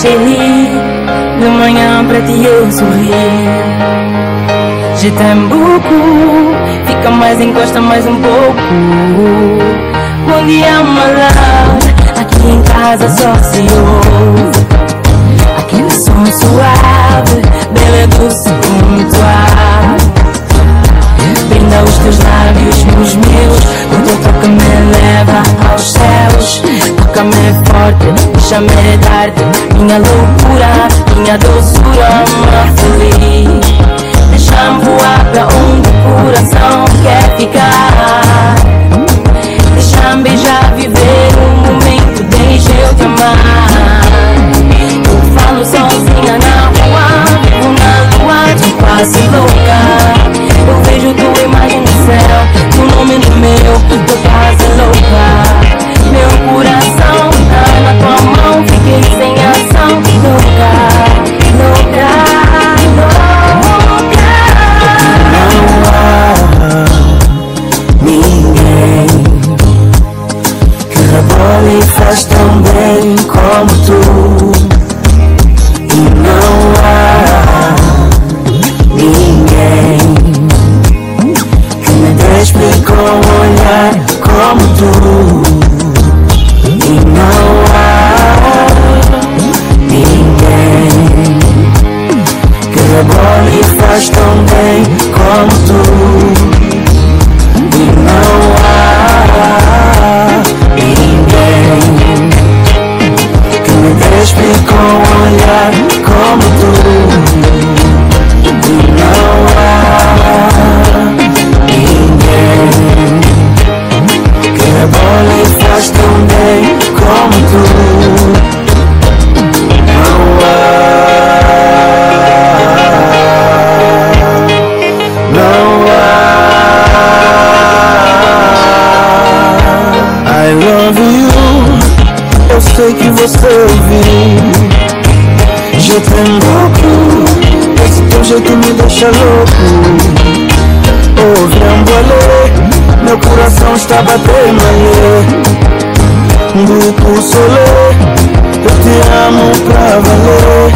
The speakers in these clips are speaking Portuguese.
chérie, de manhã para ti eu sorri. Je t'aime beaucoup, fica mais, encosta mais um pouco. Bom dia, my aqui em casa só se ouve. Aquele som suave, bela doce como tu Brinda os teus lábios nos meus, o teu toque me leva aos céus. Toca-me forte, deixa-me dar-te minha loucura, minha doçura, mais feliz. Deixa-me voar pra onde o coração quer ficar. Deixa-me beijar, viver o momento, deixa eu te amar. Eu falo sozinha na rua, vivo na lua, te passe louca. Eu vejo tua imagem no céu, tu nome no meu, tô quase louca. E tão bem como tu. E não há ninguém que me despe com um olhar como tu. E não há ninguém que rebole e faz tão bem como tu. Louco, esse teu jeito me deixa louco. Ouve ambolê, meu coração está batendo ali. Grupo Solê, eu te amo pra valer.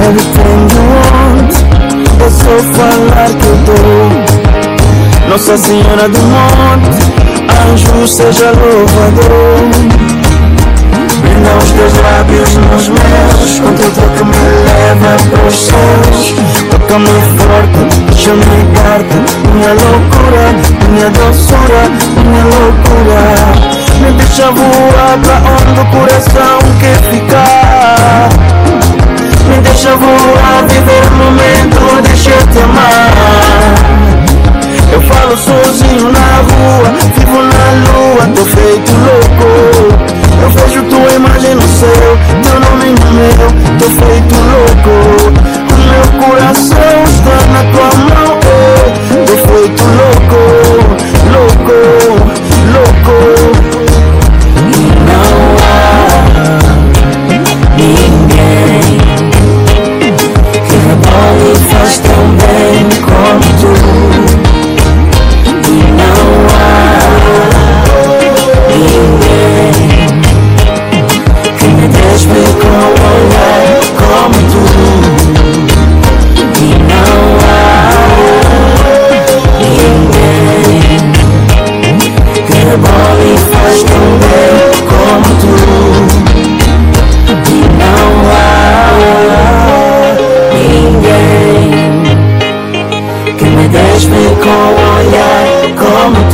Everything you want, é só falar que eu dou. Nossa Senhora do Monte, anjo seja louvador. Dar-te Minha loucura, minha doçura, minha loucura Me deixa voar pra onde o coração quer ficar me despe com um olhar como